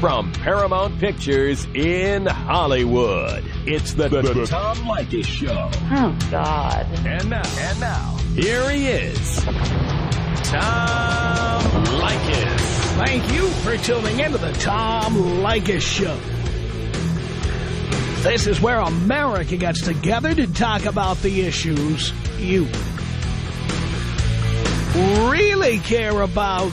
from Paramount Pictures in Hollywood. It's the, the, the Tom Leykis Show. Oh, God. And now, and now, here he is, Tom Leykis. Thank you for tuning into the Tom Leykis Show. This is where America gets together to talk about the issues you really care about.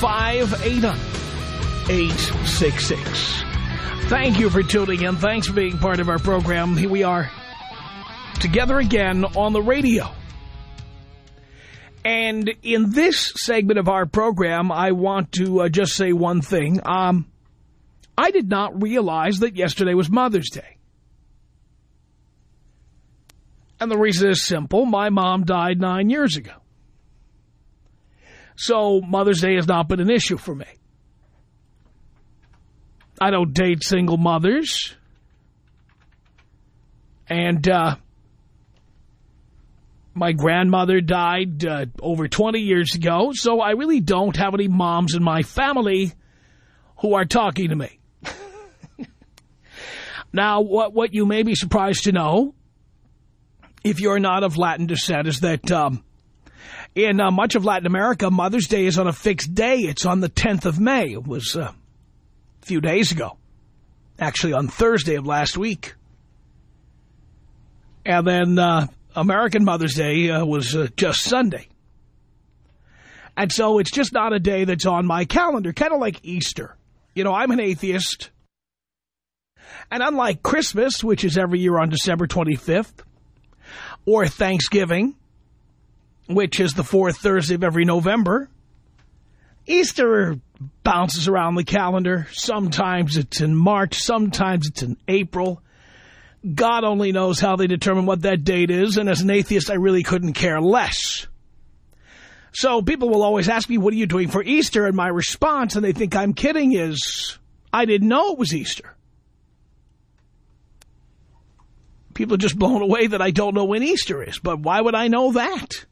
1-800-5800-866. Thank you for tuning in. Thanks for being part of our program. Here we are together again on the radio. And in this segment of our program, I want to uh, just say one thing. Um, I did not realize that yesterday was Mother's Day. And the reason is simple. My mom died nine years ago. So Mother's Day has not been an issue for me. I don't date single mothers. And uh, my grandmother died uh, over 20 years ago, so I really don't have any moms in my family who are talking to me. now, what, what you may be surprised to know, if you're not of Latin descent, is that um, in uh, much of Latin America, Mother's Day is on a fixed day. It's on the 10th of May. It was uh, a few days ago. Actually, on Thursday of last week. And then uh, American Mother's Day uh, was uh, just Sunday. And so it's just not a day that's on my calendar, kind of like Easter. You know, I'm an atheist. And unlike Christmas, which is every year on December 25th, or Thanksgiving, which is the fourth Thursday of every November, Easter bounces around the calendar. Sometimes it's in March, sometimes it's in April. God only knows how they determine what that date is, and as an atheist, I really couldn't care less. So people will always ask me, what are you doing for Easter? And my response, and they think I'm kidding, is, I didn't know it was Easter. People are just blown away that I don't know when Easter is, but why would I know that?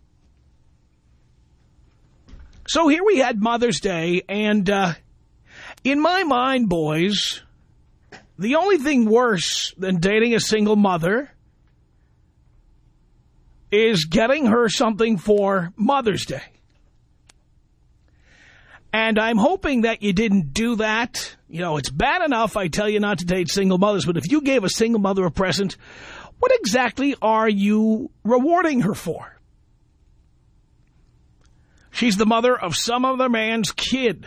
So here we had Mother's Day, and uh, in my mind, boys, the only thing worse than dating a single mother is getting her something for Mother's Day. And I'm hoping that you didn't do that. You know, it's bad enough I tell you not to date single mothers, but if you gave a single mother a present, what exactly are you rewarding her for? She's the mother of some other man's kid.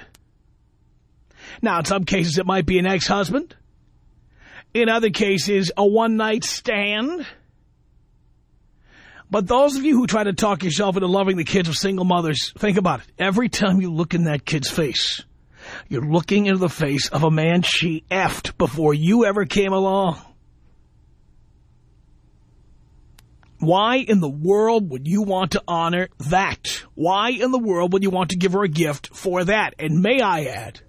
Now, in some cases, it might be an ex-husband. In other cases, a one-night stand. But those of you who try to talk yourself into loving the kids of single mothers, think about it. Every time you look in that kid's face, you're looking into the face of a man she effed before you ever came along. Why in the world would you want to honor that? Why in the world would you want to give her a gift for that? And may I add,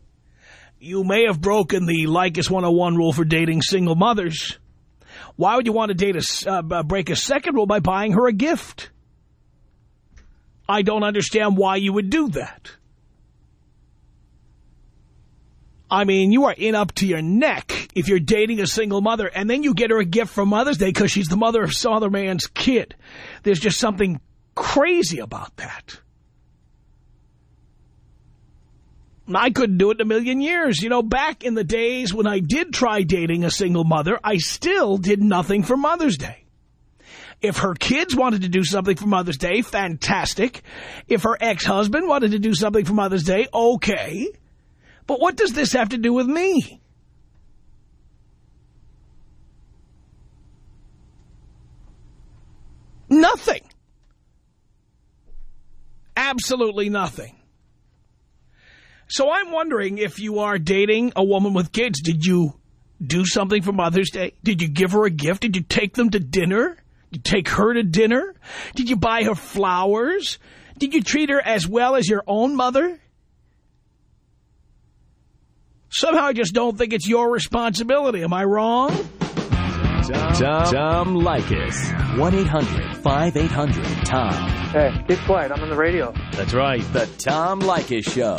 you may have broken the Leykis 101 rule for dating single mothers. Why would you want to date a, uh, break a second rule by buying her a gift? I don't understand why you would do that. I mean, you are in up to your neck if you're dating a single mother and then you get her a gift for Mother's Day because she's the mother of some other man's kid. There's just something crazy about that. I couldn't do it in a million years. You know, back in the days when I did try dating a single mother, I still did nothing for Mother's Day. If her kids wanted to do something for Mother's Day, fantastic. If her ex-husband wanted to do something for Mother's Day, okay. But what does this have to do with me? Nothing. Absolutely nothing. So I'm wondering if you are dating a woman with kids, did you do something for Mother's Day? Did you give her a gift? Did you take them to dinner? Did you take her to dinner? Did you buy her flowers? Did you treat her as well as your own mother? Somehow I just don't think it's your responsibility. Am I wrong? Tom, Tom, Tom Leykis. 1-800-5800-TOM. Hey, keep quiet. I'm on the radio. That's right. The Tom Leykis Show.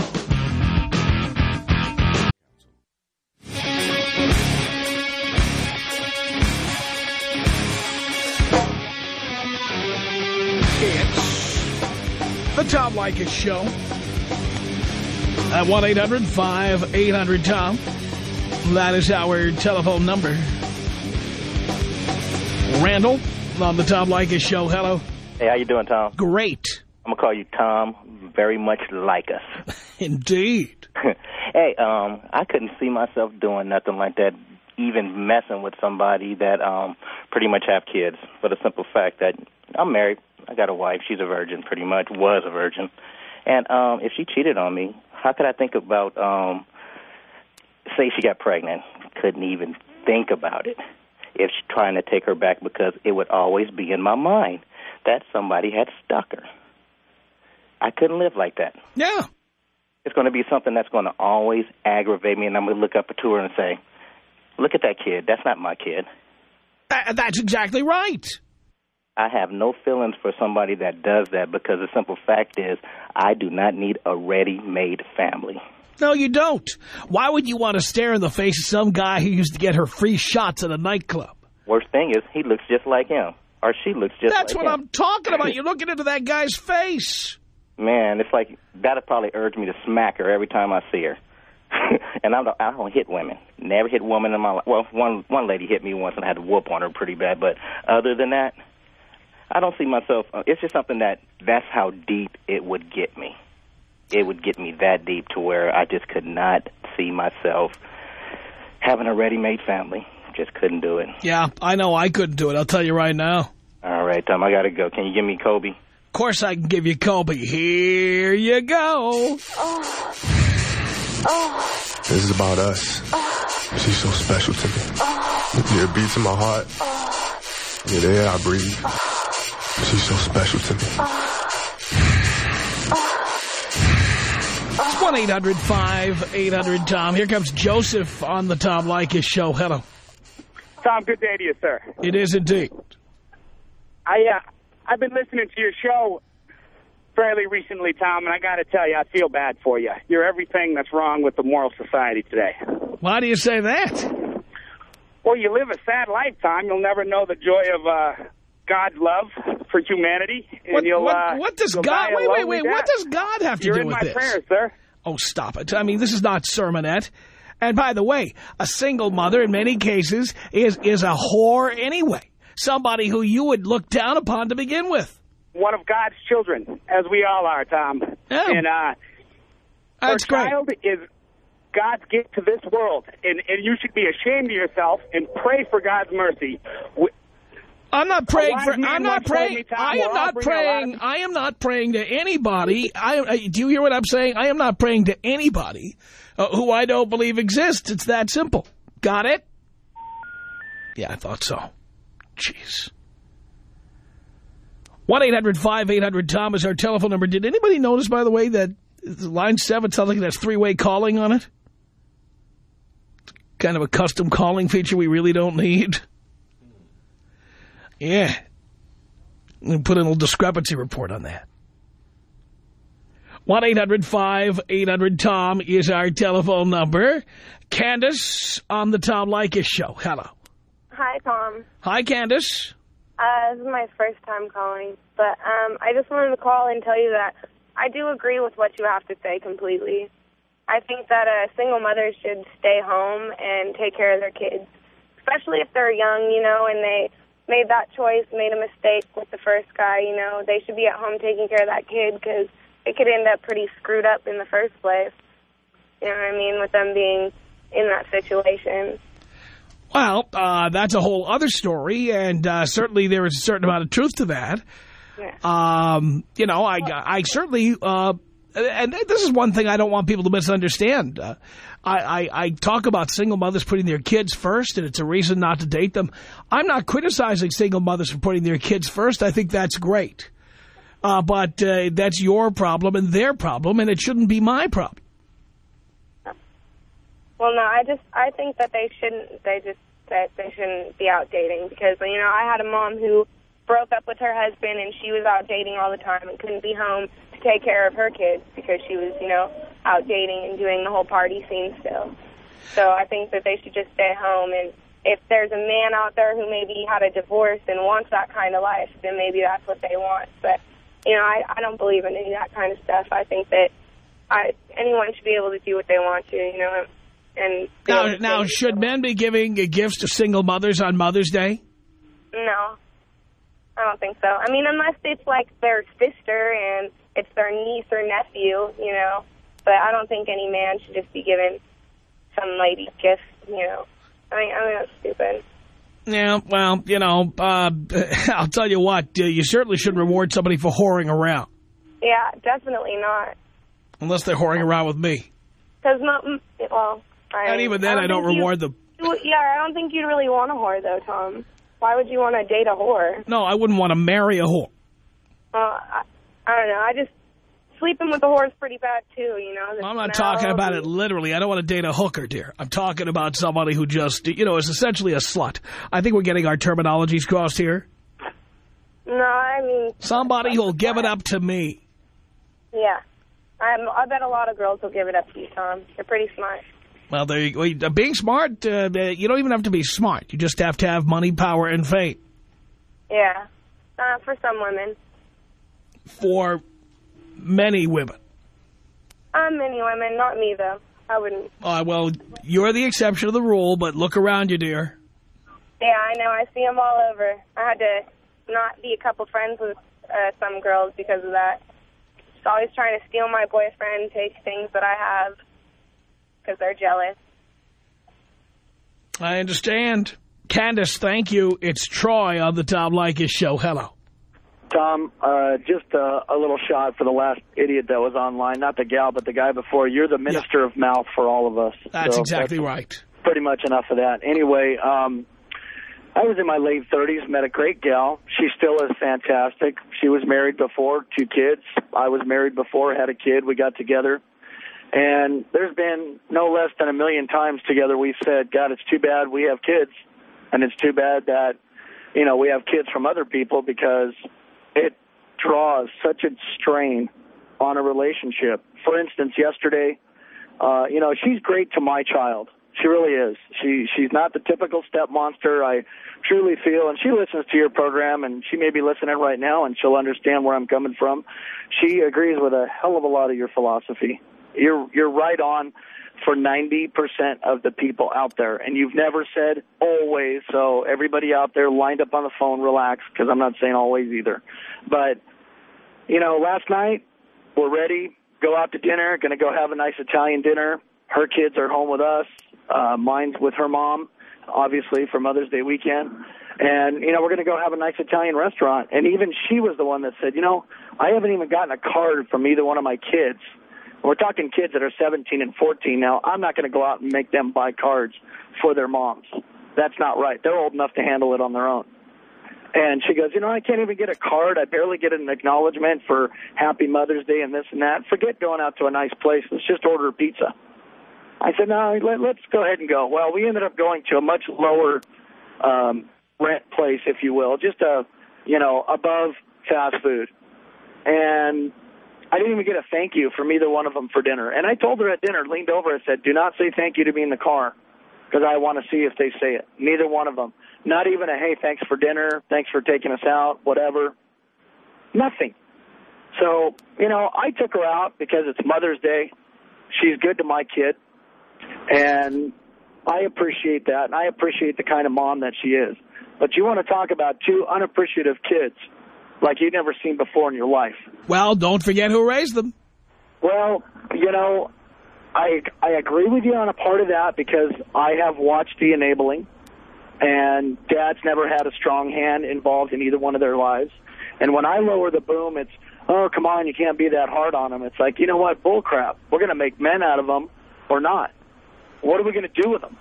It's the Tom Leykis Show. At 1-800-5800-TOM. That is our telephone number. Randall on the Tom Leykis Show. Hello. Hey, how you doing, Tom? Great. I'm gonna call you Tom. Very much like us. Indeed. hey, um, I couldn't see myself doing nothing like that, even messing with somebody that um pretty much have kids. For the simple fact that I'm married, I got a wife. She's a virgin, pretty much was a virgin, and um if she cheated on me, how could I think about um say she got pregnant? Couldn't even think about it. If she's trying to take her back because it would always be in my mind that somebody had stuck her. I couldn't live like that. Yeah. It's going to be something that's going to always aggravate me, and I'm going to look up to her and say, look at that kid. That's not my kid. Th that's exactly right. I have no feelings for somebody that does that because the simple fact is I do not need a ready-made family. No, you don't. Why would you want to stare in the face of some guy who used to get her free shots at a nightclub? Worst thing is he looks just like him, or she looks just like That's like what him. I'm talking about. You're looking into that guy's face. Man, it's like that'd probably urge me to smack her every time I see her. and I don't, I don't hit women. Never hit women in my life. Well, one one lady hit me once and I had to whoop on her pretty bad. But other than that, I don't see myself. Uh, it's just something that that's how deep it would get me. It would get me that deep to where I just could not see myself having a ready-made family. Just couldn't do it. Yeah, I know I couldn't do it. I'll tell you right now. All right, Tom, I gotta go. Can you give me Kobe? Of course I can give you Kobe. Here you go. Oh. Oh. This is about us. Oh. She's so special to me. Yeah, it beats in my heart. Yeah, the air I breathe. She's so special to me. 1-800-5800-TOM. Here comes Joseph on the Tom Leykis show. Hello. Tom, good day to you, sir. It is indeed. I uh, I've been listening to your show fairly recently, Tom, and I got to tell you, I feel bad for you. You're everything that's wrong with the moral society today. Why do you say that? Well, you live a sad life, Tom. You'll never know the joy of uh, God's love for humanity, and What, you'll. what, uh, what does you'll God... Wait, wait, wait. What does God have to You're do in with my this? prayers, sir. Oh, stop it. I mean, this is not sermonette. And by the way, a single mother in many cases is, is a whore anyway. Somebody who you would look down upon to begin with. One of God's children, as we all are, Tom. Yeah. And uh, That's her great. child is God's gift to this world, and, and you should be ashamed of yourself and pray for God's mercy. I'm not praying for. I'm not praying. I am not bringing a lot praying. of- I am not praying to anybody. I, I do you hear what I'm saying? I am not praying to anybody uh, who I don't believe exists. It's that simple. Got it? Yeah, I thought so. Jeez. One eight hundred five eight hundred Tom is our telephone number. Did anybody notice, by the way, that line seven sounds like it has three way calling on it? Kind of a custom calling feature we really don't need. Yeah. We'll put in a little discrepancy report on that. 1-800-5800-TOM is our telephone number. Candace on the Tom Leykis show. Hello. Hi, Tom. Hi, Candace. Uh, this is my first time calling, but um, I just wanted to call and tell you that I do agree with what you have to say completely. I think that a single mother should stay home and take care of their kids, especially if they're young, you know, and they made that choice, made a mistake with the first guy, you know. They should be at home taking care of that kid because it could end up pretty screwed up in the first place. You know what I mean? With them being in that situation. Well, uh, that's a whole other story, and uh, certainly there is a certain amount of truth to that. Yeah. Um, you know, I, I certainly uh, and this is one thing I don't want people to misunderstand. I, I, I talk about single mothers putting their kids first, and it's a reason not to date them. I'm not criticizing single mothers for putting their kids first. I think that's great. Uh, but uh, that's your problem and their problem, and it shouldn't be my problem. Well, no, I just I think that they shouldn't. They just that they shouldn't be out dating because you know I had a mom who broke up with her husband and she was out dating all the time and couldn't be home to take care of her kids because she was you know out dating and doing the whole party scene still. So I think that they should just stay home and if there's a man out there who maybe had a divorce and wants that kind of life, then maybe that's what they want. But you know, I I don't believe in any of that kind of stuff. I think that I anyone should be able to do what they want to. You know. And now, now, should men be giving gifts to single mothers on Mother's Day? No, I don't think so. I mean, unless it's like their sister and it's their niece or nephew, you know. But I don't think any man should just be given some lady gifts, you know. I mean, I mean that's stupid. Yeah, well, you know, uh, I'll tell you what, uh, you certainly should reward somebody for whoring around. Yeah, definitely not. Unless they're whoring around with me. Because, not, well, I, and even then, I don't, I don't reward you, them. Yeah, I don't think you'd really want a whore, though, Tom. Why would you want to date a whore? No, I wouldn't want to marry a whore. Uh, I, I don't know. I just sleeping with a whore is pretty bad, too, you know. I'm not talking about it literally. I don't want to date a hooker, dear. I'm talking about somebody who just, you know, is essentially a slut. I think we're getting our terminologies crossed here. No, I mean... Somebody who'll give it up to me. Yeah. I'm, I bet a lot of girls will give it up to you, Tom. You're pretty smart. Well, there you go. Being smart, uh, you don't even have to be smart. You just have to have money, power, and fame. Yeah, uh, for some women. For many women. Uh, many women, not me, though. I wouldn't. Uh, well, you're the exception of the rule, but look around you, dear. Yeah, I know. I see them all over. I had to not be a couple friends with uh, some girls because of that. Just always trying to steal my boyfriend, take things that I have because they're jealous. I understand. Candace, thank you. It's Troy on the Tom Leykis show. Hello. Tom, uh, just uh, a little shot for the last idiot that was online. Not the gal, but the guy before. You're the minister yeah. of mouth for all of us. That's so exactly that's right. Pretty much enough of that. Anyway, um, I was in my late 30s, met a great gal. She still is fantastic. She was married before, two kids. I was married before, had a kid. We got together. And there's been no less than a million times together we've said, God, it's too bad we have kids. And it's too bad that, you know, we have kids from other people because it draws such a strain on a relationship. For instance, yesterday, uh, you know, she's great to my child. She really is. She she's not the typical step monster. I truly feel, and she listens to your program, and she may be listening right now, and she'll understand where I'm coming from. She agrees with a hell of a lot of your philosophy. You're you're right on for 90% of the people out there. And you've never said always, so everybody out there lined up on the phone, relax, because I'm not saying always either. But, you know, last night, we're ready, go out to dinner, going to go have a nice Italian dinner. Her kids are home with us. Uh, mine's with her mom, obviously, for Mother's Day weekend. And, you know, we're going to go have a nice Italian restaurant. And even she was the one that said, you know, I haven't even gotten a card from either one of my kids we're talking kids that are 17 and 14 now. I'm not going to go out and make them buy cards for their moms. That's not right. They're old enough to handle it on their own. And she goes, you know, I can't even get a card. I barely get an acknowledgement for Happy Mother's Day and this and that. Forget going out to a nice place. Let's just order a pizza. I said, no, let, let's go ahead and go. Well, we ended up going to a much lower um, rent place, if you will, just a, you know, above fast food. And I didn't even get a thank you from either one of them for dinner. And I told her at dinner, leaned over and said, do not say thank you to me in the car because I want to see if they say it. Neither one of them. Not even a, hey, thanks for dinner, thanks for taking us out, whatever. Nothing. So, you know, I took her out because it's Mother's Day. She's good to my kid. And I appreciate that, and I appreciate the kind of mom that she is. But you want to talk about two unappreciative kids – like you've never seen before in your life. Well, don't forget who raised them. Well, you know, I I agree with you on a part of that because I have watched the enabling, and dad's never had a strong hand involved in either one of their lives. And when I lower the boom, it's oh, come on, you can't be that hard on them. It's like, you know what, bull crap. We're going to make men out of them or not. What are we going to do with them?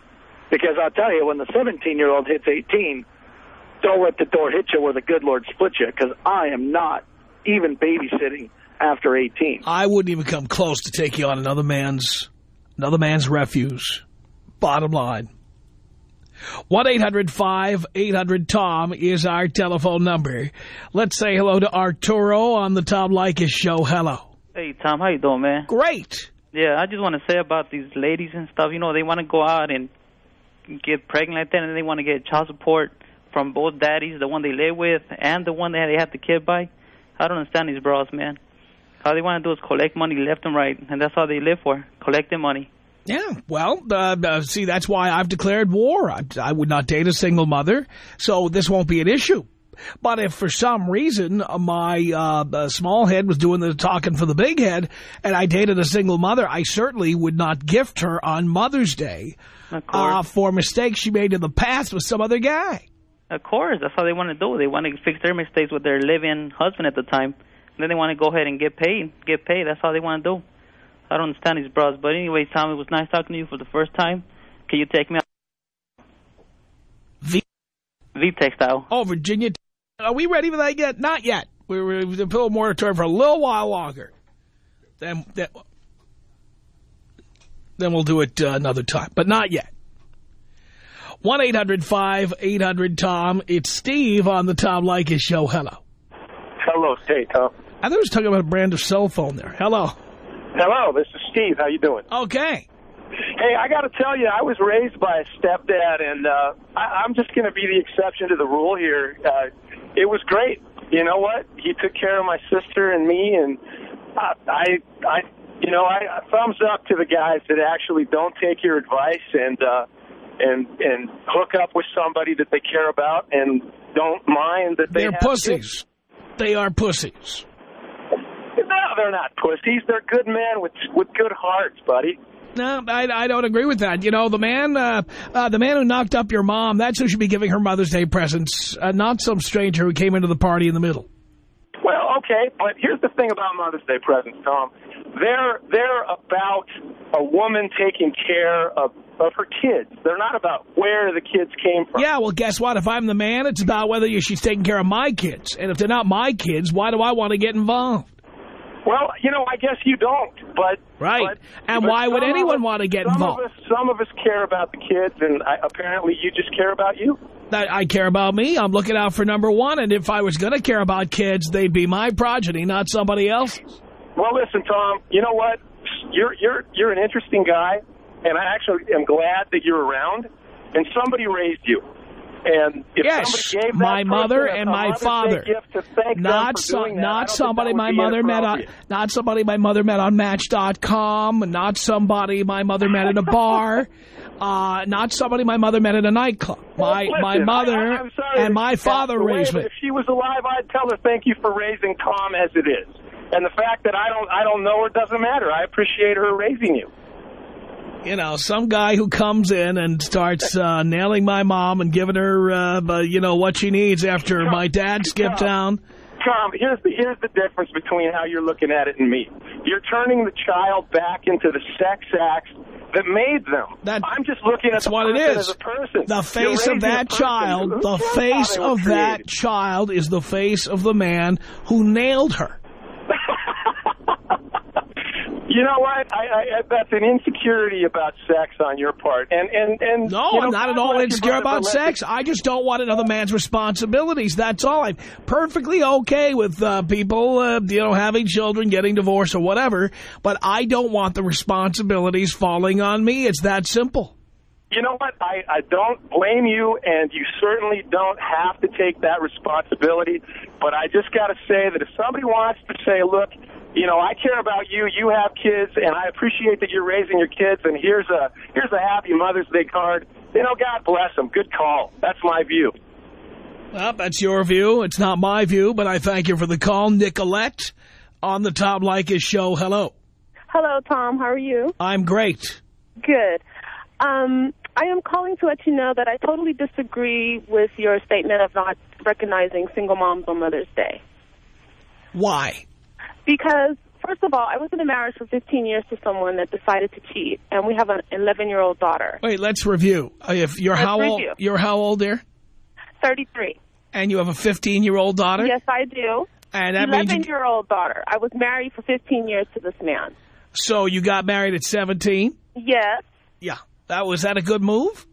Because I'll tell you, when the 17-year-old hits 18, don't let the door hit you where the good Lord split you, because I am not even babysitting after 18. I wouldn't even come close to taking you on another man's another man's refuse. Bottom line. 1-800-5800-TOM is our telephone number. Let's say hello to Arturo on the Tom Leykis show. Hello. Hey, Tom, how you doing, man? Great. Yeah, I just want to say about these ladies and stuff. You know, they want to go out and get pregnant like that, and they want to get child support from both daddies, the one they live with and the one that they have the kid by. I don't understand these bros, man. All they want to do is collect money left and right, and that's all they live for, collecting money. Yeah, well, uh, uh, see, that's why I've declared war. I, I, would not date a single mother, so this won't be an issue. But if for some reason uh, my uh, small head was doing the talking for the big head and I dated a single mother, I certainly would not gift her on Mother's Day uh, for mistakes she made in the past with some other guy. Of course, that's all they want to do. They want to fix their mistakes with their living husband at the time. And then they want to go ahead and get paid. Get paid, that's all they want to do. I don't understand these bros. But anyway, Tom, it was nice talking to you for the first time. Can you take me out? V. V textile. Oh, Virginia. Are we ready for that yet? Not yet. We're, we're a little moratorium for a little while longer. Then, then, then we'll do it uh, another time, but not yet. 1-800-5800-TOM. It's Steve on the Tom Leykis show. Hello. Hello. Hey, Tom. I thought I was talking about a brand of cell phone there. Hello. Hello, this is Steve. How you doing? Okay. Hey, I got to tell you, I was raised by a stepdad, and uh, I, I'm just going to be the exception to the rule here. Uh, it was great. You know what? He took care of my sister and me, and I, I, I you know, I thumbs up to the guys that actually don't take your advice and uh, and and hook up with somebody that they care about and don't mind that they they're pussies. Kids. They are pussies. No, they're not pussies. They're good men with with good hearts, buddy. No, I, I don't agree with that. You know, the man uh, uh, the man who knocked up your mom, that's who should be giving her Mother's Day presents, uh, not some stranger who came into the party in the middle. Well, okay, but here's the thing about Mother's Day presents, Tom. They're they're about a woman taking care of of her kids. They're not about where the kids came from. Yeah, well, guess what? If I'm the man, it's about whether she's taking care of my kids. And if they're not my kids, why do I want to get involved? Well, you know, I guess you don't, but... Right. But, and but why would anyone us, want to get some involved? Of us, some of us care about the kids, and I, apparently you just care about you. I, I care about me. I'm looking out for number one, and if I was going to care about kids, they'd be my progeny, not somebody else's. Well, listen, Tom, you know what? You're, you're, you're an interesting guy, and I actually am glad that you're around, and somebody raised you. And if yes, my mother and my father. not so, that, not somebody my mother met on not somebody my mother met on Match.com. Not somebody my mother met at a bar. Uh, not somebody my mother met at a nightclub. My well, listen, my mother I, sorry, and my father raised me. If she was alive, I'd tell her thank you for raising Tom as it is. And the fact that I don't I don't know her doesn't matter. I appreciate her raising you you know, some guy who comes in and starts uh, nailing my mom and giving her, uh, you know, what she needs after Tom, my dad skipped Tom, town. Tom, here's the here's the difference between how you're looking at it and me. You're turning the child back into the sex acts that made them. That, I'm just looking at the what it is. as a person. The face of that child, the face of that child is the face of the man who nailed her. You know what? I, I, that's an insecurity about sex on your part. And and and No, you know, I'm not at all insecure about sex. I just don't want another man's responsibilities. That's all. I'm perfectly okay with uh, people, uh, you know, having children, getting divorced or whatever. But I don't want the responsibilities falling on me. It's that simple. You know what? I, I don't blame you, and you certainly don't have to take that responsibility. But I just got to say that if somebody wants to say, look, you know, I care about you. You have kids, and I appreciate that you're raising your kids. And here's a here's a happy Mother's Day card. You oh, know, God bless them. Good call. That's my view. Well, that's your view. It's not my view, but I thank you for the call. Nicolette on the Tom Leykis show. Hello. Hello, Tom. How are you? I'm great. Good. Um, I am calling to let you know that I totally disagree with your statement of not recognizing single moms on Mother's Day. Why? Because, first of all, I was in a marriage for 15 years to someone that decided to cheat, and we have an 11-year-old daughter. Wait, let's review. Uh, If you're Let's how old? You're how old, dear? 33. And you have a 15-year-old daughter. Yes, I do. And that means you, 11-year-old daughter. I was married for 15 years to this man. so you got married at 17. Yes. Yeah, that was that a good move?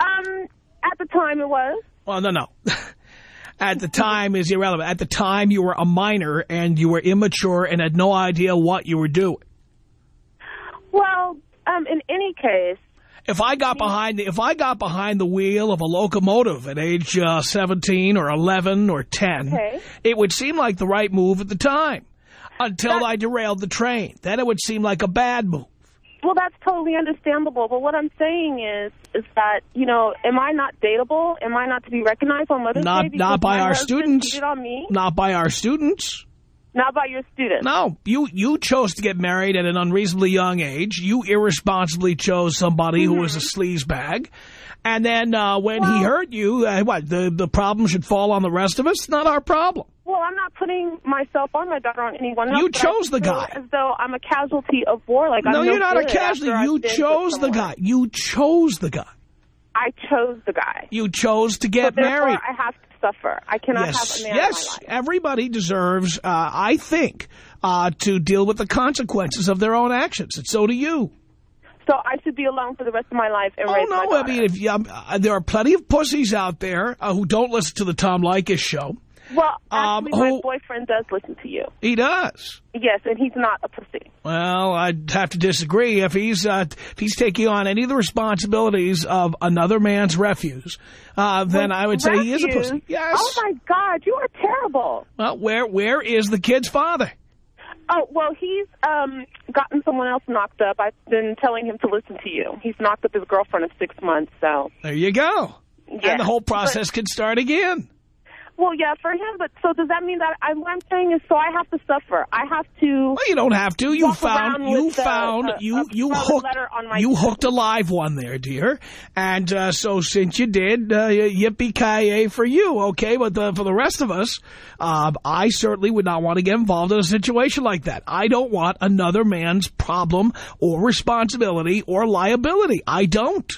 Um, at the time it was. Well, no, no. At the time is irrelevant. At the time, you were a minor and you were immature and had no idea what you were doing. Well, um, in any case, If I got behind the, if I got behind the wheel of a locomotive at age uh, 17 or 11 or 10, Okay. it would seem like the right move at the time until I derailed the train. Then it would seem like a bad move. Well, that's totally understandable. But what I'm saying is, is that you know, am I not dateable? Am I not to be recognized on Mother's Not Day? not by our students. on me. Not by our students. Not by your students. No, you you chose to get married at an unreasonably young age. You irresponsibly chose somebody who was a Mm-hmm. sleazebag. And then uh, when he hurt you, uh, what, the, the problem should fall on the rest of us? Not our problem. Well, I'm not putting myself or my daughter on anyone else. You chose the guy. As though I'm a casualty of war. Like no, I'm you're not a casualty. You I've been with chose the guy. You chose the guy. I chose the guy. You chose to get so married. I have to suffer. I cannot yes, have a man yes. in my life. Everybody deserves, uh, I think, uh, to deal with the consequences of their own actions, and so do you. So I should be alone for the rest of my life and Oh, raise my no, I mean, if you, um, uh, there are plenty of pussies out there uh, who don't listen to the Tom Leykis show. well, um, actually, my boyfriend does listen to you. He does. Yes, and he's not a pussy. Well, I'd have to disagree. If he's uh, if he's taking on any of the responsibilities of another man's refuse, uh, then I would say he is a pussy. Yes. Oh my God, you are terrible. Well, where where is the kid's father? Oh well, he's um gotten someone else knocked up. I've been telling him to listen to you. He's knocked up his girlfriend of six months. So There you go. Yeah. And the whole process can start again. Well, yeah, for him. But so does that mean that I, what I'm saying is, so I have to suffer? I have to. Well, you don't have to. You found you found a- you a you hooked on my you hooked a live one there, dear. And uh, so since you did, uh, yippee-ki-yay for you, okay. But the, for the rest of us, um, I certainly would not want to get involved in a situation like that. I don't want another man's problem or responsibility or liability. I don't.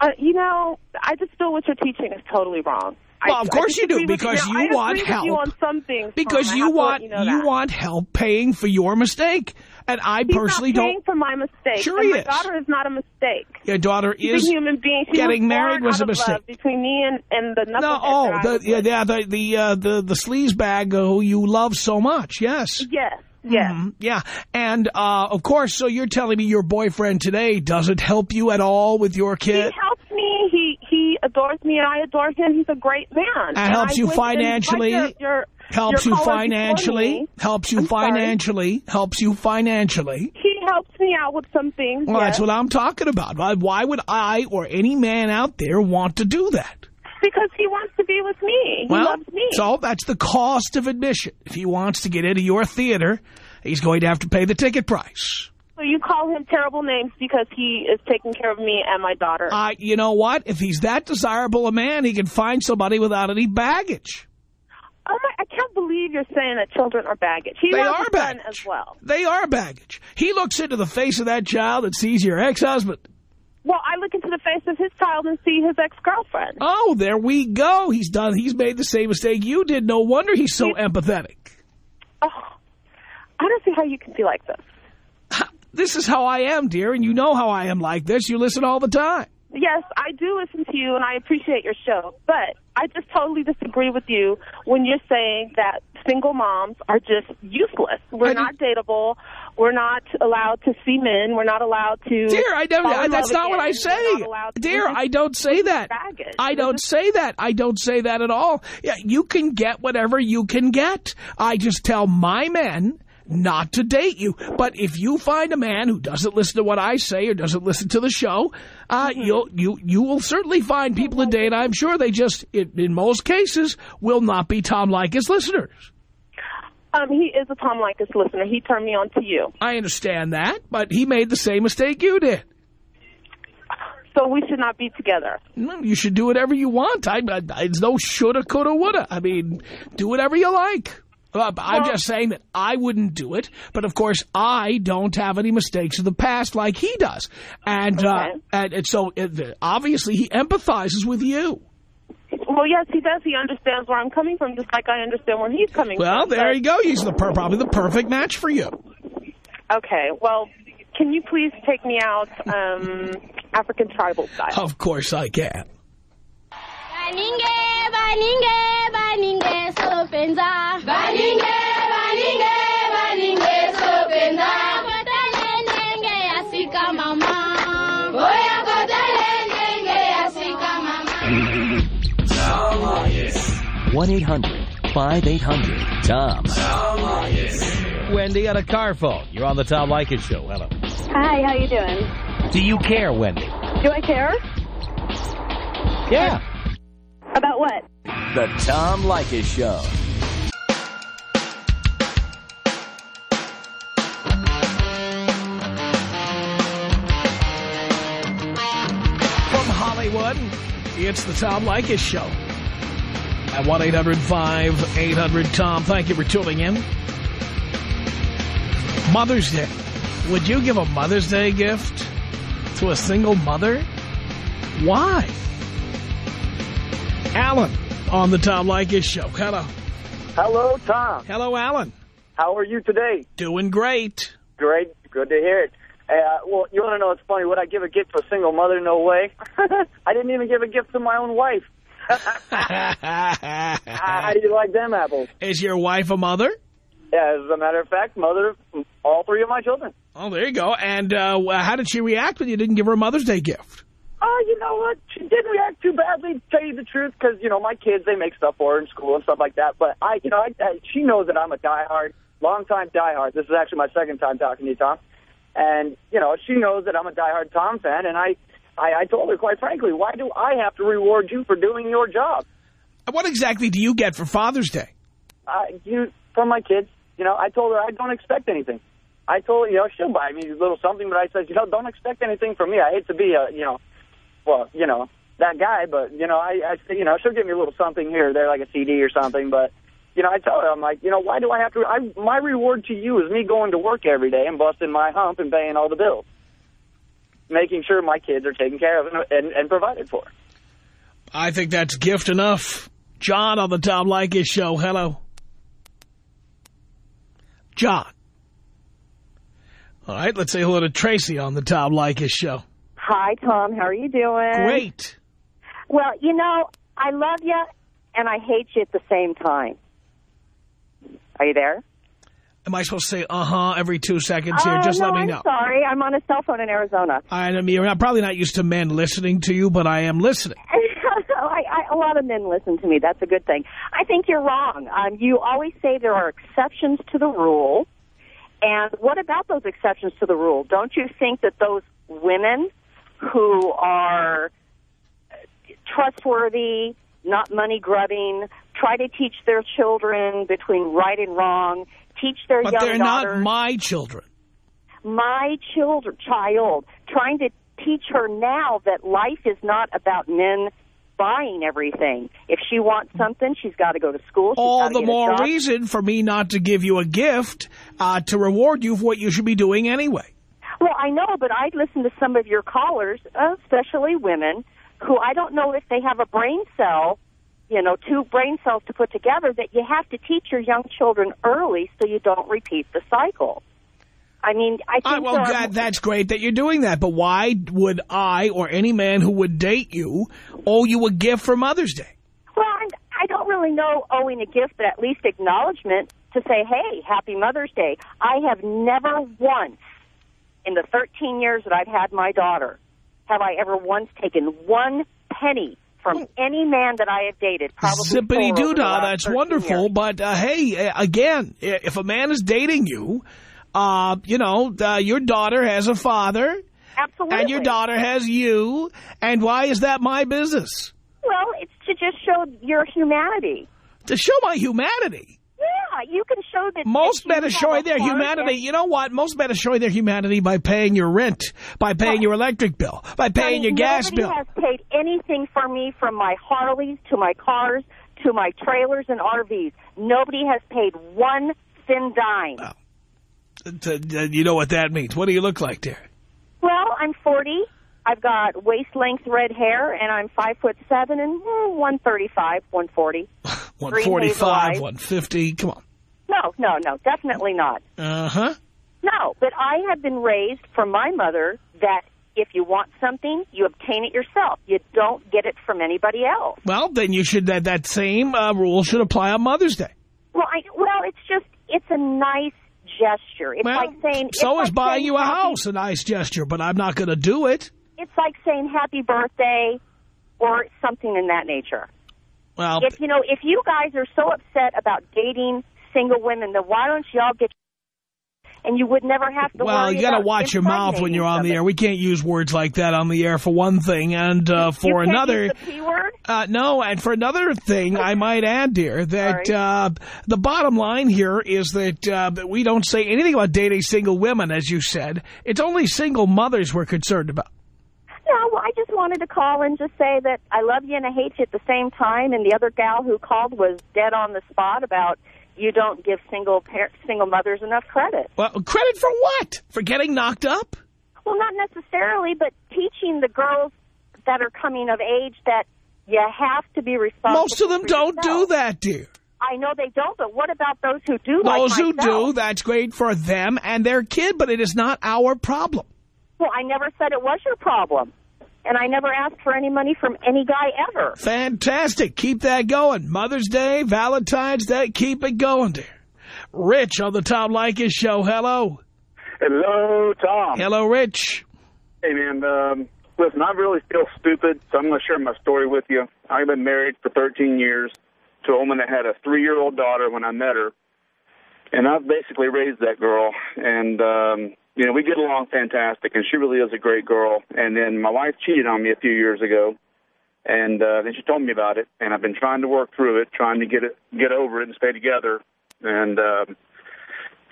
Uh, you know, I just feel what you're teaching is totally wrong. Well, I, of course you do, because you, you I want help. you on some things, Because Tom. You want you, know you want help paying for your mistake, and I He's personally not paying don't. for my mistake. Sure my is. daughter is not a mistake. Your daughter She's is a human being. She getting was married was a mistake. between me and, and the No, oh, the yeah, yeah, the the uh, the the sleaze bag who you love so much. Yes. Yes. Yes. Mhm, yeah, and uh, of course, so you're telling me your boyfriend today doesn't help you at all with your kid? He helps me. Adores me, and I adore him. He's a great man. And helps you financially? Your, your, helps your you financially. Helps you I'm sorry. financially. Helps you financially. He helps me out with some things. Well, yes. that's what I'm talking about. Why, why would I or any man out there want to do that? Because he wants to be with me. He well, loves me. so that's the cost of admission. If he wants to get into your theater, he's going to have to pay the ticket price. So you call him terrible names because he is taking care of me and my daughter. Uh, you know what? If he's that desirable a man, he can find somebody without any baggage. oh my! I can't believe you're saying that children are baggage. He They are baggage. as well. They are baggage. He looks into the face of that child and sees your ex-husband. Well, I look into the face of his child and see his ex-girlfriend. Oh, there we go. He's done. He's made the same mistake you did. No wonder he's so empathetic. Oh, I don't see how you can be like this. This is how I am, dear, and you know how I am like this. You listen all the time. Yes, I do listen to you, and I appreciate your show. But I just totally disagree with you when you're saying that single moms are just useless. We're not dateable. We're not allowed to see men. We're not allowed to. Dear, I in I, that's not what I say. We're not allowed to- Dear, I don't say that. baggage. I don't say that. I don't say that at all. Yeah, you can get whatever you can get. I just tell my men not to date you. But if you find a man who doesn't listen to what I say or doesn't listen to the show, uh, Mm-hmm. you'll you you will certainly find people to date. I'm sure they just, in, in most cases, will not be Tom Leykis listeners. Um, he is a Tom Leykis listener. He turned me on to you. I understand that, but he made the same mistake you did. So we should not be together. No, You should do whatever you want. I, I, it's no shoulda, coulda, woulda. I mean, do whatever you like. Uh, I'm just saying that I wouldn't do it, but of course I don't have any mistakes of the past like he does, and uh, and, and so uh, obviously he empathizes with you. Well, yes, he does. He understands where I'm coming from, just like I understand where he's coming Well, from. Well, there but- you go. He's the per probably the perfect match for you. Okay, well, can you please take me out um, African tribal style? Of course I can. Baninge, baninge, baninge, sopenza. Baninge, baninge, baninge, sopenza. Kotale nenge asika mama. Oya kotale nenge asika mama. 1-800-5800-TOM. Wendy on a car phone. You're on the Tom Leykis show. Hello. Hi, how you doing? Do you care, Wendy? Do I care? Yeah. About what? The Tom Leykis Show. From Hollywood, it's the Tom Leykis Show. At 1-800-5800-TOM. Thank you for tuning in. Mother's Day. Would you give a Mother's Day gift to a single mother? Why? Alan on the Tom Leykis Show. Hello. Hello, Tom. Hello, Alan. How are you today? Doing great. Great. Good to hear it. Uh, well, you want to know what's funny? Would I give a gift to a single mother? No way. I didn't even give a gift to my own wife. How do you like them apples? Is your wife a mother? Yeah, as a matter of fact, mother of all three of my children. Oh, there you go. And uh, how did she react when you didn't give her a Mother's Day gift? Oh, you know what? She didn't react too badly, to tell you the truth, because, you know, my kids, they make stuff for her in school and stuff like that. But, I, you know, I, I, she knows that I'm a diehard, long-time diehard. This is actually my second time talking to you, Tom. And, you know, she knows that I'm a diehard Tom fan, and I, I, I told her, quite frankly, why do I have to reward you for doing your job? What exactly do you get for Father's Day? Uh, you, from my kids, you know, I told her I don't expect anything. I told her, you know, she'll buy me a little something, but I said, you know, don't expect anything from me. I hate to be a, you know, well, you know, that guy, but, you know, I, I you know, she'll give me a little something here or there, like a CD or something, but, you know, I tell her, I'm like, you know, why do I have to, I, my reward to you is me going to work every day and busting my hump and paying all the bills. Making sure my kids are taken care of and, and, and provided for. I think that's gift enough. John on the Tom Leykis Show. Hello. John. All right, let's say hello to Tracy on the Tom Leykis Show. Hi, Tom. How are you doing? Great. Well, you know, I love you and I hate you at the same time. Are you there? Am I supposed to say uh-huh every two seconds here? Oh, Just no, let me I'm know. sorry. I'm on a cell phone in Arizona. I mean, not, probably not used to men listening to you, but I am listening. I, I, a lot of men listen to me. That's a good thing. I think you're wrong. Um, you always say there are exceptions to the rule. And what about those exceptions to the rule? Don't you think that those women who are trustworthy, not money grubbing, try to teach their children between right and wrong, teach their But young they're not my children. my children, child, trying to teach her now that life is not about men buying everything. If she wants something, she's got to go to school. She's All the more reason for me not to give you a gift uh, to reward you for what you should be doing anyway. I know, but I listen to some of your callers, especially women, who I don't know if they have a brain cell, you know, two brain cells to put together, that you have to teach your young children early so you don't repeat the cycle. I mean, I think Ah, well, there are- that's great that you're doing that, but why would I or any man who would date you owe you a gift for Mother's Day? Well, I don't really know owing a gift, but at least acknowledgement to say, hey, happy Mother's Day. I have never once, in the 13 years that I've had my daughter, have I ever once taken one penny from any man that I have dated. Probably Zippity four doo dah, that's wonderful. years. But uh, hey, again, if a man is dating you, uh, you know, uh, your daughter has a father. Absolutely. And your daughter has you. And why is that my business? Well, it's to just show your humanity. To show my humanity. Yeah, you can show that. Most men are showing their humanity. You know what? Most men are showing their humanity by paying your rent, by paying your electric bill, by paying Honey, your gas bill. nobody has paid anything for me from my Harleys to my cars to my trailers and RVs. Nobody has paid one thin dime. You know what that means. What do you look like, dear? Well, I'm 40. I've got waist-length red hair, and I'm five foot seven and mm, 135, 140. Green hazel 145, eyes. 150. Come on. No, no, no, definitely not. Uh-huh. No, but I have been raised from my mother that if you want something, you obtain it yourself. You don't get it from anybody else. Well, then you should, that, that same uh, rule should apply on Mother's Day. Well, I, well, it's just, it's a nice gesture. It's like saying, So is like buying you a happy- house a nice gesture, but I'm not going to do it. It's like saying happy birthday or something in that nature. Well, if you know, if you guys are so upset about dating single women, then why don't y'all get and you would never have to Well, you got to watch your mouth when you're on the air. We can't use words like that on the air for one thing, and uh, for another. P word? Uh, no, and for another thing, I might add, dear, that uh, the bottom line here is that uh, that we don't say anything about dating single women, as you said. It's only single mothers we're concerned about. No, well, I just wanted to call and just say that I love you and I hate you at the same time. And the other gal who called was dead on the spot about you don't give single par- single mothers enough credit. Well, credit for what? For getting knocked up? Well, not necessarily, but teaching the girls that are coming of age that you have to be responsible. Most of them don't yourself. do that, dear. I know they don't, but what about those who do? like Those who do, that's great for them and their kid, but it is not our problem. Well, I never said it was your problem. And I never asked for any money from any guy ever. Fantastic. Keep that going. Mother's Day, Valentine's Day, keep it going, dear. Rich on the Tom Leykis show. Hello. Hello, Tom. Hello, Rich. Hey, man. Um, listen, I really feel stupid, so I'm going to share my story with you. I've been married for 13 years to a woman that had a three-year-old daughter when I met her, and I've basically raised that girl. And um, you know, we get along fantastic, and she really is a great girl. And then my wife cheated on me a few years ago, and uh, then she told me about it, and I've been trying to work through it, trying to get it, get over it, and stay together. And um,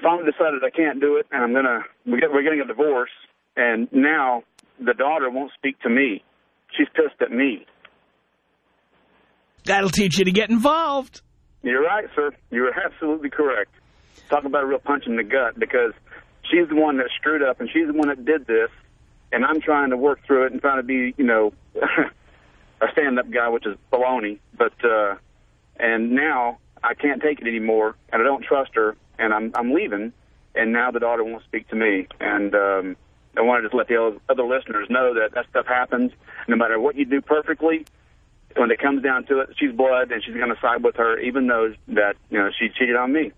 finally decided I can't do it, and I'm gonna we get, we're getting a divorce, and now the daughter won't speak to me. She's pissed at me. That'll teach you to get involved. You're right, sir. You're absolutely correct. Talk about a real punch in the gut because she's the one that screwed up and she's the one that did this, and I'm trying to work through it and trying to be, you know, a stand-up guy, which is baloney. But uh, and now I can't take it anymore, and I don't trust her, and I'm I'm leaving, and now the daughter won't speak to me, and um, I want to just let the other- listeners know that that stuff happens. No matter what you do perfectly, when it comes down to it, she's blood, and she's going to side with her, even though that you know she cheated on me.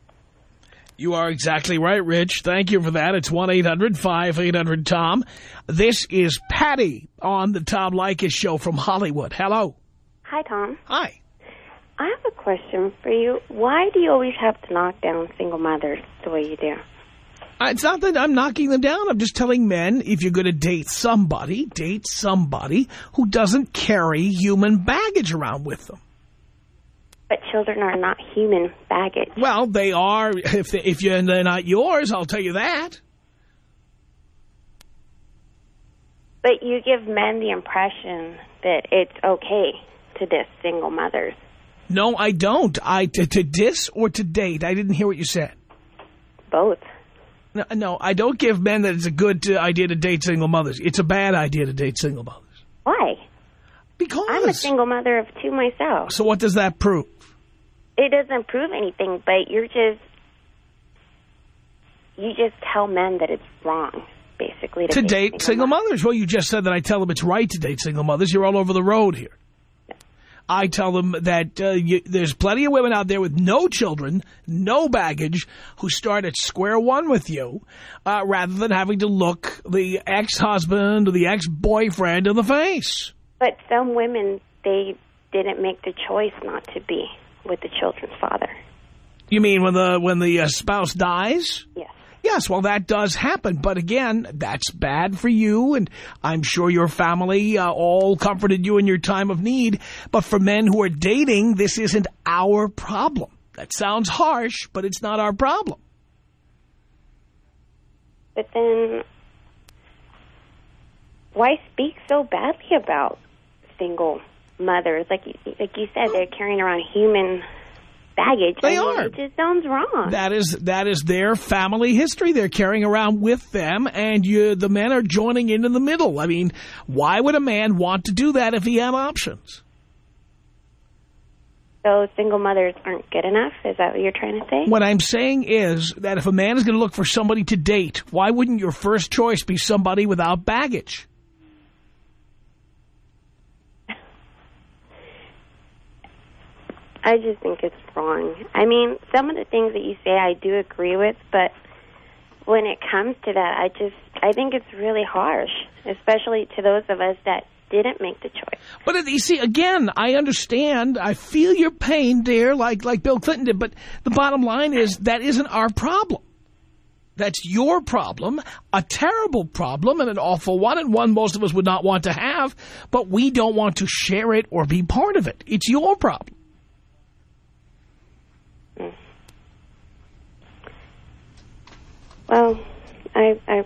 You are exactly right, Rich. Thank you for that. It's 1-800-5800-TOM. This is Patty on the Tom Leykis show from Hollywood. Hello. Hi, Tom. Hi. I have a question for you. Why do you always have to knock down single mothers the way you do? Uh, It's not that I'm knocking them down. I'm just telling men, if you're going to date somebody, date somebody who doesn't carry human baggage around with them. But children are not human baggage. Well, they are. If they, if you're, they're not yours, I'll tell you that. But you give men the impression that it's okay to diss single mothers. No, I don't. I to, to diss or to date. I didn't hear what you said. Both. No, no, I don't give men that it's a good uh, idea to date single mothers. It's a bad idea to date single mothers. Why? Because I'm a single mother of two myself. So what does that prove? It doesn't prove anything, but you're just you just tell men that it's wrong, basically. To date single mothers. Well, you just said that I tell them it's right to date single mothers. You're all over the road here. I tell them that uh, you, there's plenty of women out there with no children, no baggage, who start at square one with you, uh, rather than having to look the ex-husband or the ex-boyfriend in the face. But some women, they didn't make the choice not to be with the children's father. You mean when the when the uh, spouse dies? Yes. Yes, well, that does happen. But again, that's bad for you, and I'm sure your family uh, all comforted you in your time of need. But for men who are dating, this isn't our problem. That sounds harsh, but it's not our problem. But then, why speak so badly about single mothers, like you, like you said, they're carrying around human baggage. They are. It just sounds wrong. That is that is their family history they're carrying around with them, and you, the men are joining in in the middle. I mean, why would a man want to do that if he had options? so single mothers aren't good enough. Is that what you're trying to say? What I'm saying is that if a man is going to look for somebody to date, why wouldn't your first choice be somebody without baggage? I just think it's wrong. I mean, some of the things that you say I do agree with, but when it comes to that, I just I think it's really harsh, especially to those of us that didn't make the choice. But you see, again, I understand. I feel your pain, dear, like like Bill Clinton did. But the bottom line is that isn't our problem. That's your problem, a terrible problem, and an awful one, and one most of us would not want to have. But we don't want to share it or be part of it. It's your problem. Well, I I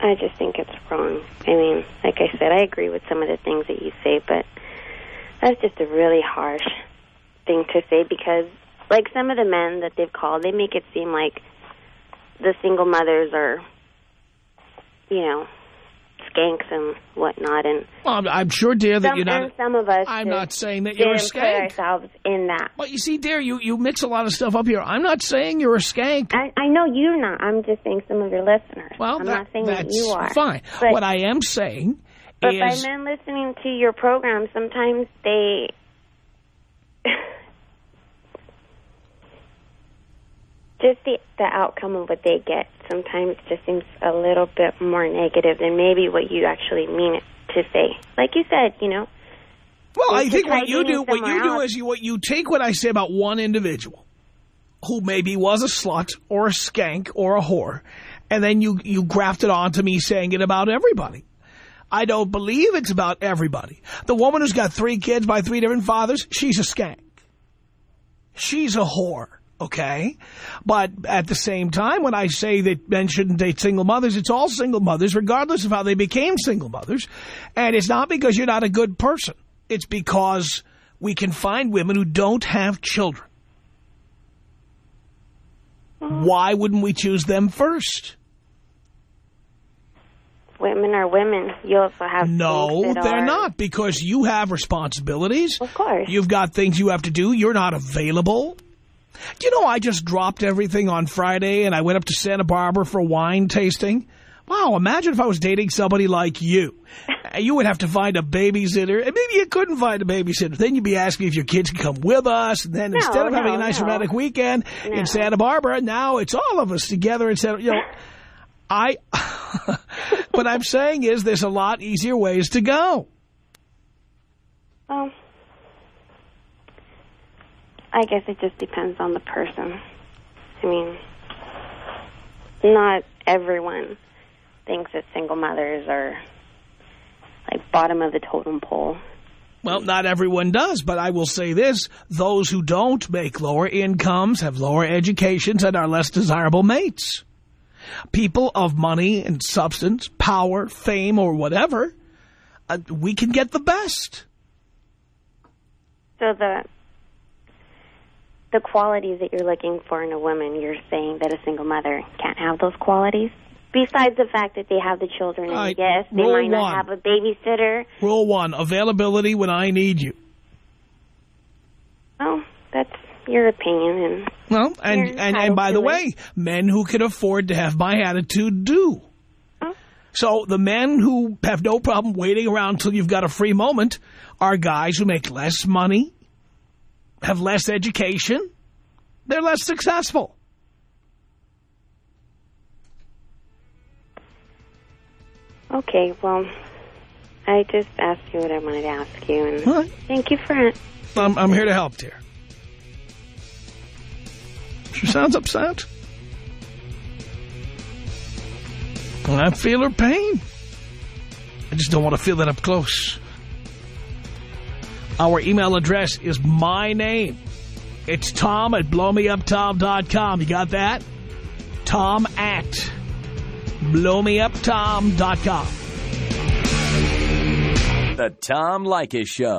I just think it's wrong. I mean, like I said, I agree with some of the things that you say, but that's just a really harsh thing to say because, like some of the men that they've called, they make it seem like the single mothers are, you know, skanks and whatnot, and Well, I'm, I'm sure, dear, that some, you're not. some of us. I'm not saying that you're a skank. ourselves in that. Well, you see, dear, you, you mix a lot of stuff up here. I'm not saying you're a skank. I, I know you're not. I'm just saying some of your listeners. Well, I'm that- not saying that you are. fine. But, what I am saying but is... by men listening to your program, sometimes they. just the the outcome of what they get sometimes it just seems a little bit more negative than maybe what you actually mean it to say. Like you said, you know. Well, I think what you do, what you do is you what you take what I say about one individual who maybe was a slut or a skank or a whore, and then you you graft it onto me saying it about everybody. I don't believe it's about everybody. The woman who's got three kids by three different fathers, she's a skank. She's a whore, okay? But at the same time, when I say that men shouldn't date single mothers, it's all single mothers, regardless of how they became single mothers. And it's not because you're not a good person. It's because we can find women who don't have children. Why wouldn't we choose them first? Women are women. You also have No, that they're are- not, because you have responsibilities. Of course. You've got things you have to do. You're not available. Do you know I just dropped everything on Friday and I went up to Santa Barbara for wine tasting? Wow, imagine if I was dating somebody like you. Uh, You would have to find a babysitter, and maybe you couldn't find a babysitter. Then you'd be asking if your kids could come with us, and then No, instead of having a nice no. romantic weekend No. in Santa Barbara, now it's all of us together in Santa, you know, I, what I'm saying is there's a lot easier ways to go. Well, I guess it just depends on the person. I mean, not everyone thinks that single mothers are like bottom of the totem pole. Well, not everyone does, but I will say this. Those who don't make lower incomes, have lower educations, and are less desirable mates. People of money and substance, power, fame, or whatever, uh, we can get the best. So the the qualities that you're looking for in a woman, you're saying that a single mother can't have those qualities? Besides the fact that they have the children, and Right. yes, they might not have a babysitter. Rule one, availability when I need you. Well, that's your opinion, and Well, and, and, and by the it. way, men who can afford to have my attitude do. Oh. So the men who have no problem waiting around until you've got a free moment are guys who make less money, have less education, they're less successful. okay, well, I just asked you what I wanted to ask you, and right. thank you for it. I'm, I'm here to help, dear. She sounds upset. And I feel her pain. I just don't want to feel that up close. Our email address is my name. It's Tom at blowmeuptom.com. You got that? Tom at blowmeuptom.com. The Tom Leykis Show.